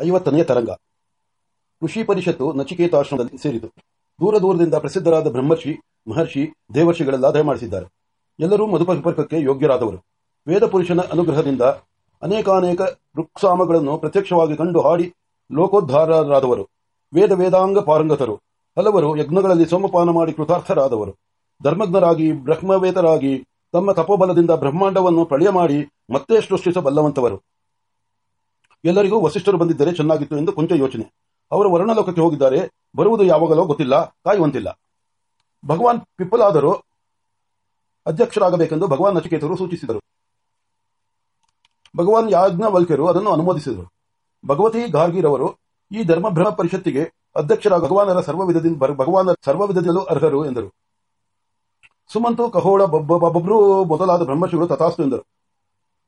ಐವತ್ತನೆಯ ತರಂಗ. ಋಷಿ ಪರಿಷತ್ತು ನಚಿಕೇತಾಶ್ರಮದಲ್ಲಿ ಸೇರಿತು. ದೂರ ದೂರದಿಂದ ಪ್ರಸಿದ್ಧರಾದ ಬ್ರಹ್ಮರ್ಷಿ, ಮಹರ್ಷಿ, ದೇವರ್ಷಿಗಳೆಲ್ಲ ದಯಮಾಡಿಸಿದ್ದಾರೆ ಎಲ್ಲರೂ ಮಧುಪರ್ಕಕ್ಕೆ ಯೋಗ್ಯರಾದವರು. ವೇದ ಪುರುಷನ ಅನುಗ್ರಹದಿಂದ ಅನೇಕಾನೇಕ ಋಕ್ಸಾಮಗಳನ್ನು ಪ್ರತ್ಯಕ್ಷವಾಗಿ ಕಂಡು ಹಾಡಿ ಲೋಕೋದ್ಧಾರರಾದವರು. ವೇದ ವೇದಾಂಗ ಪಾರಂಗತರು. ಹಲವರು ಯಜ್ಞಗಳಲ್ಲಿ ಸೋಮಪಾನ ಮಾಡಿ ಕೃತಾರ್ಥರಾದವರು. ಧರ್ಮಜ್ಞರಾಗಿ, ಬ್ರಹ್ಮವೇತರಾಗಿ ತಮ್ಮ ತಪೋಬಲದಿಂದ ಬ್ರಹ್ಮಾಂಡವನ್ನು ಪ್ರಳಯ ಮಾಡಿ ಮತ್ತೆ ಸೃಷ್ಟಿಸಬಲ್ಲವಂತವರು. ಎಲ್ಲರಿಗೂ ವಸಿಷ್ಠರು ಬಂದಿದ್ದರೆ ಚೆನ್ನಾಗಿತ್ತು ಎಂದು ಕೊಂಚ ಯೋಚನೆ. ಅವರು ವರ್ಣಲೋಕಕ್ಕೆ ಹೋಗಿದ್ದಾರೆ. ಬರುವುದು ಯಾವಾಗಲೋ ಗೊತ್ತಿಲ್ಲ, ಕಾಯುವಂತಿಲ್ಲ. ಭಗವಾನ್ ಪಿಪ್ಪಲಾದರು ಅಧ್ಯಕ್ಷರಾಗಬೇಕೆಂದು ಭಗವಾನ್ ನಚಿಕೇತರು ಸೂಚಿಸಿದರು. ಭಗವಾನ್ ಯಾಜ್ಞವಲ್ಕ್ಯರು ಅದನ್ನು ಅನುಮೋದಿಸಿದರು. ಭಗವತಿ ಗಾರ್ಗಿರವರು ಈ ಧರ್ಮ ಬ್ರಹ್ಮ ಪರಿಷತ್ತಿಗೆ ಅಧ್ಯಕ್ಷರಾಗ ಭಗವಾನರ ಸರ್ವವಿಧದಿಂದ ಭಗವಾನರ ವಿಧದಿಂದಲೂ ಅರ್ಹರು ಎಂದರು. ಸುಮಂತು, ಕಹೋಳ ಬಬ್ರು ಮೊದಲಾದ ಬ್ರಹ್ಮಶುರು ತಥಾಸ್ತು ಎಂದರು.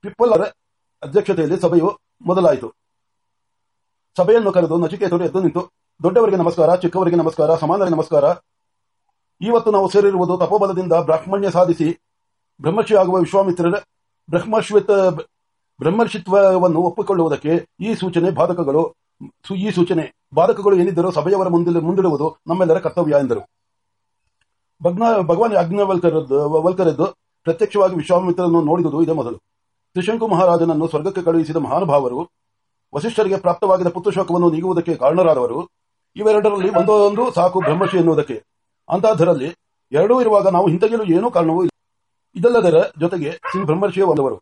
ಪಿಪ್ಪಲರ ಅಧ್ಯಕ್ಷತೆಯಲ್ಲಿ ಸಭೆಯು ಮೊದಲಾಯಿತು. ಸಭೆಯನ್ನು ಕರೆದು ನಚಿಕೇತರು ಎದ್ದು ನಿಂತು, ದೊಡ್ಡವರಿಗೆ ನಮಸ್ಕಾರ, ಚಿಕ್ಕವರಿಗೆ ನಮಸ್ಕಾರ, ಸಮಾನರಿಗೆ ನಮಸ್ಕಾರ. ಇವತ್ತು ನಾವು ಸೇರಿರುವುದು ತಪೋಬಲದಿಂದ ಬ್ರಾಹ್ಮಣ್ಯ ಸಾಧಿಸಿ, ಬ್ರಹ್ಮರ್ಷಿ ಆಗುವ ವಿಶ್ವಾಮಿತ್ರರ ಬ್ರಹ್ಮಶ್ವಿತ, ಬ್ರಹ್ಮರ್ಷಿತ್ವವನ್ನು ಒಪ್ಪಿಕೊಳ್ಳುವುದಕ್ಕೆ ಈ ಸೂಚನೆ ಬಾಧಕಗಳು, ಈ ಸೂಚನೆ ಬಾಧಕಗಳು ಏನಿದ್ದರೂ ಸಭೆಯವರ ಮುಂದೆ ಮುಂದಿಡುವುದು ನಮ್ಮೆಲ್ಲರ ಕರ್ತವ್ಯ ಎಂದರು. ಭಗವಾನ್ ಯಾಜ್ಞವಲ್ಕರದ್ದು, ವಲ್ಕರದ್ದು ಪ್ರತ್ಯಕ್ಷವಾಗಿ ವಿಶ್ವಾಮಿತ್ರರನ್ನು ನೋಡಿದುದು ಇದೇ ಮೊದಲು. ತ್ರಿಶಂಕು ಮಹಾರಾಜನನ್ನು ಸ್ವರ್ಗಕ್ಕೆ ಕಳುಹಿಸಿದ ಮಹಾನುಭಾವರು, ವಸಿಷ್ಠರಿಗೆ ಪ್ರಾಪ್ತವಾಗಿದ್ದ ಪುತ್ರಶೋಕವನ್ನು ನೀಗುವುದಕ್ಕೆ ಕಾರಣರಾದವರು, ಇವೆರಡರಲ್ಲಿ ಒಂದೊಂದು ಸಾಕು ಬ್ರಹ್ಮಶಿ ಎನ್ನುವುದಕ್ಕೆ. ಅಂತಹದರಲ್ಲಿ ಎರಡೂ ಇರುವಾಗ ನಾವು ಹಿಂತೆಗೆಯಲು ಏನೂ ಕಾರಣವೂ ಇಲ್ಲ. ಇದಲ್ಲದರ ಜೊತೆಗೆ ಶ್ರೀ ಬ್ರಹ್ಮರ್ಷಿಯ ಒಂದವರು.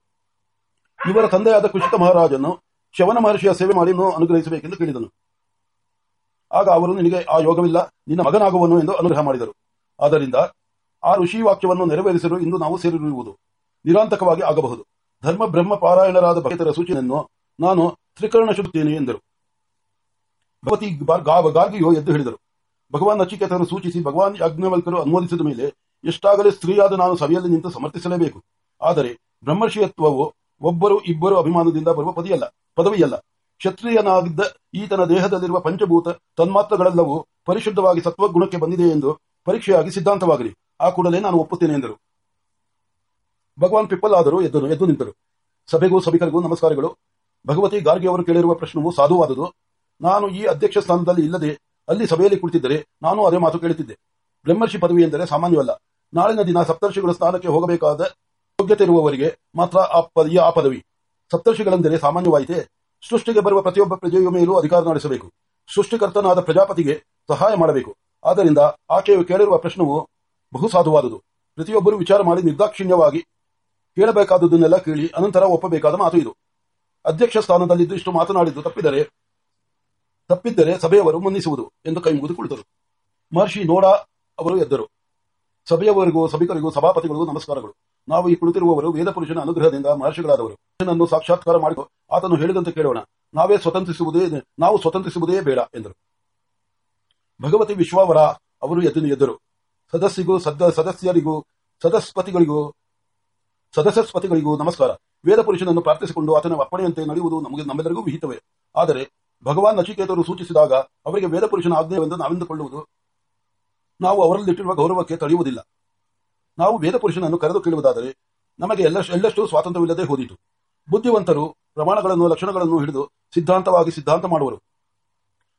ಇವರ ತಂದೆಯಾದ ಕುಶಿತ ಮಹಾರಾಜನು ಶವನ ಮಹರ್ಷಿಯ ಸೇವೆ ಮಾಡಿ ಅನುಗ್ರಹಿಸಬೇಕೆಂದು ಕೇಳಿದನು. ಆಗ ಅವರು, ನಿನಗೆ ಆ ಯೋಗವಿಲ್ಲ, ನಿನ್ನ ಮಗನಾಗುವನು ಎಂದು ಅನುಗ್ರಹ ಮಾಡಿದರು. ಆದ್ದರಿಂದ ಆ ಋಷಿ ವಾಕ್ಯವನ್ನು ನೆರವೇರಿಸಲು ಇಂದು ನಾವು ಸೇರಿರುವುದು ನಿರಾಂತಕವಾಗಿ ಆಗಬಹುದು. ಧರ್ಮ ಬ್ರಹ್ಮ ಪಾರಾಯಣರಾದ ಭಕ್ತರ ಸೂಚನೆಯನ್ನು ನಾನು ತ್ರಿಕರಣ ಶುದ್ಧೇನೆ ಎಂದರು. ಭಗವತಿ ಗಾರ್ಗಿಯೋ ಎದ್ದು ಹೇಳಿದರು. ಭಗವಾನ್ ನಚಿಕೇತನ ಸೂಚಿಸಿ ಭಗವಾನ್ ಅಗ್ನವಲ್ಕರು ಅನುಮೋದಿಸಿದ ಮೇಲೆ ಎಷ್ಟಾಗಲೇ ಸ್ತ್ರೀಯಾದ ನಾನು ಸಭೆಯಲ್ಲಿ ನಿಂತು ಸಮರ್ಥಿಸಲೇಬೇಕು. ಆದರೆ ಬ್ರಹ್ಮರ್ಷಿಯತ್ವವು ಒಬ್ಬರು ಇಬ್ಬರು ಅಭಿಮಾನದಿಂದ ಬರುವ ಪದಿಯಲ್ಲ, ಪದವಿಯಲ್ಲ. ಕ್ಷತ್ರಿಯನಾಗಿದ್ದ ಈತನ ದೇಹದಲ್ಲಿರುವ ಪಂಚಭೂತ ತನ್ಮಾತ್ರಗಳೆಲ್ಲವೂ ಪರಿಶುದ್ಧವಾಗಿ ಸತ್ವಗುಣಕ್ಕೆ ಬಂದಿದೆ ಎಂದು ಪರೀಕ್ಷೆಯಾಗಿ ಸಿದ್ಧಾಂತವಾಗಲಿ. ಆ ಕೂಡಲೇ ನಾನು ಒಪ್ಪುತ್ತೇನೆ ಎಂದರು. ಭಗವಾನ್ ಪಿಪ್ಪಲಾದರು ಎದ್ದು ಎದ್ದು ನಿಂತರು. ಸಭೆಗೂ ಸಭಿಕರಿಗೂ ನಮಸ್ಕಾರಗಳು. ಭಗವತಿ ಗಾರ್ಗಿ ಅವರು ಕೇಳಿರುವ ಪ್ರಶ್ನವು ಸಾಧುವಾದುದು. ನಾನು ಈ ಅಧ್ಯಕ್ಷ ಸ್ಥಾನದಲ್ಲಿ ಇಲ್ಲದೆ ಅಲ್ಲಿ ಸಭೆಯಲ್ಲಿ ಕುಳಿತಿದ್ದರೆ ನಾನು ಅದೇ ಮಾತು ಕೇಳುತ್ತಿದ್ದೆ. ಬ್ರಹ್ಮರ್ಷಿ ಪದವಿ ಎಂದರೆ ಸಾಮಾನ್ಯವಲ್ಲ. ನಾಳಿನ ದಿನ ಸಪ್ತರ್ಷಿಗಳ ಸ್ಥಾನಕ್ಕೆ ಹೋಗಬೇಕಾದ ಯೋಗ್ಯತೆ ಇರುವವರಿಗೆ ಮಾತ್ರ ಆ ಪದವಿ. ಸಪ್ತರ್ಷಿಗಳೆಂದರೆ ಸಾಮಾನ್ಯವಾಯಿತೆ. ಸೃಷ್ಟಿಗೆ ಬರುವ ಪ್ರತಿಯೊಬ್ಬ ಪ್ರಜೆಯ ಮೇಲೂ ಅಧಿಕಾರ ನಡೆಸಬೇಕು. ಸೃಷ್ಟಿಕರ್ತನಾದ ಪ್ರಜಾಪತಿಗೆ ಸಹಾಯ ಮಾಡಬೇಕು. ಆದ್ದರಿಂದ ಆಕೆಯು ಕೇಳಿರುವ ಪ್ರಶ್ನವು ಬಹು ಸಾಧುವಾದುದು. ಪ್ರತಿಯೊಬ್ಬರು ವಿಚಾರ ಮಾಡಿ ನಿರ್ದಾಕ್ಷಿಣ್ಯವಾಗಿ ಕೇಳಬೇಕಾದದನ್ನೆಲ್ಲ ಕೇಳಿ ಅನಂತರ ಒಪ್ಪಬೇಕಾದ ಮಾತು ಇದು. ಅಧ್ಯಕ್ಷ ಸ್ಥಾನದಲ್ಲಿದ್ದು ಇಷ್ಟು ಮಾತನಾಡಿದ್ದು ತಪ್ಪಿದರೆ, ತಪ್ಪಿದ್ದರೆ ಸಭೆಯವರು ಮನ್ನಿಸುವುದು ಎಂದು ಕೈ ಮುಗಿದು ಕುಳಿತರು. ಮಹರ್ಷಿ ನೋಡ ಅವರು ಎದ್ದರು. ಸಭೆಯವರಿಗೂ, ಸಭಿಕರಿಗೂ, ಸಭಾಪತಿಗಳಿಗೂ ನಮಸ್ಕಾರಗಳು. ನಾವು ಈ ಕುಳಿತಿರುವವರು ವೇದ ಪುರುಷನ ಅನುಗ್ರಹದಿಂದ ಮಹರ್ಷಿಗಳಾದವರು. ಪುರುಷನನ್ನು ಸಾಕ್ಷಾತ್ಕಾರ ಮಾಡಿ, ಆತನು ಹೇಳಿದಂತೆ ಕೇಳೋಣ. ನಾವೇ ಸ್ವತಂತ್ರಿಸುವುದೇ, ನಾವು ಸ್ವತಂತ್ರಿಸುವುದೇ ಬೇಡ, ಎಂದರು. ಭಗವತಿ ವಿಶ್ವಾವರ ಅವರು ಎದ್ದು ಎದ್ದರು ಸದಸ್ಯರಿಗೂ ಸದಸ್ಯರಿಗೂ, ಸದಸ್ಪತಿಗಳಿಗೂ ಸದಸ್ಯಸ್ಪತಿಗಳಿಗೂ ನಮಸ್ಕಾರ. ವೇದ ಪುರುಷನನ್ನು ಪ್ರಾರ್ಥಿಸಿಕೊಂಡು ಆತನ ಅಪ್ಪಣೆಯಂತೆ ನಡೆಯುವುದು ನಮಗೆ ನಮ್ಮೆಲ್ಲರಿಗೂ ವಿಹಿತವೇ. ಆದರೆ ಭಗವಾನ್ ನಚಿಕೇತರು ಸೂಚಿಸಿದಾಗ ಅವರಿಗೆ ವೇದ ಪುರುಷನ ಆಜ್ಞೆಯೆಂದು ನಾವೆಂದುಕೊಳ್ಳುವುದು? ನಾವು ಅವರಲ್ಲಿಟ್ಟಿರುವ ಗೌರವಕ್ಕೆ ತಡೆಯುವುದಿಲ್ಲ. ನಾವು ವೇದ ಪುರುಷನನ್ನು ಕರೆದು ಕೇಳುವುದಾದರೆ ನಮಗೆ ಎಲ್ಲಷ್ಟು ಸ್ವಾತಂತ್ರ್ಯವಿಲ್ಲದೆ ಹೋದಿತು. ಬುದ್ಧಿವಂತರು ಪ್ರಮಾಣಗಳನ್ನು ಲಕ್ಷಣಗಳನ್ನು ಹಿಡಿದು ಸಿದ್ಧಾಂತವಾಗಿ ಸಿದ್ಧಾಂತ ಮಾಡುವರು.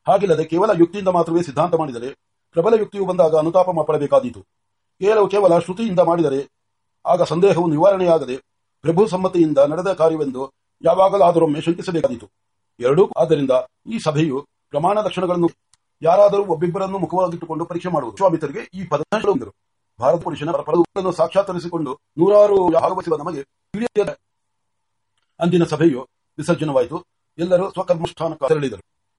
ಹಾಗಿಲ್ಲದೆ ಕೇವಲ ಯುಕ್ತಿಯಿಂದ ಮಾತ್ರವೇ ಸಿದ್ಧಾಂತ ಮಾಡಿದರೆ ಪ್ರಬಲ ಯುಕ್ತಿಯು ಬಂದಾಗ ಅನುತಾಪ ಪಡಬೇಕಾದೀತು. ಕೇವಲ ಕೇವಲ ಶ್ರುತಿಯಿಂದ ಮಾಡಿದರೆ ಆಗ ಸಂದೇಹವು ನಿವಾರಣೆಯಾಗದೆ ಪ್ರಭು ಸಮ್ಮತಿಯಿಂದ ನಡೆದ ಕಾರ್ಯವೆಂದು ಯಾವಾಗಲಾದರೊಮ್ಮೆ ಶಂಕಿಸಬೇಕಾದೀತು. ಎರಡೂ ಆದ್ದರಿಂದ ಈ ಸಭೆಯು ಪ್ರಮಾಣ ಲಕ್ಷಣಗಳನ್ನು ಯಾರಾದರೂ ಒಬ್ಬಿಬ್ಬರನ್ನು ಮುಖವಾಗಿಟ್ಟುಕೊಂಡು ಪರೀಕ್ಷೆ ಮಾಡುವುದು. ಸ್ವಾಮಿತರಿಗೆ ಈ ಪದಗಳು ಭಾರತ ಪುರುಷನ ಪದವನ್ನು ಸಾಕ್ಷಾತ್ಕರಿಸಿಕೊಂಡು ನೂರಾರು ಭಾಗವಹಿಸುವ ನಮಗೆ ಅಂದಿನ ಸಭೆಯು ವಿಸರ್ಜನವಾಯಿತು. ಎಲ್ಲರೂ ಸ್ವಕರ್ಮಸ್ಥಾನಕ್ಕೆ ತೆರಳಿದರು.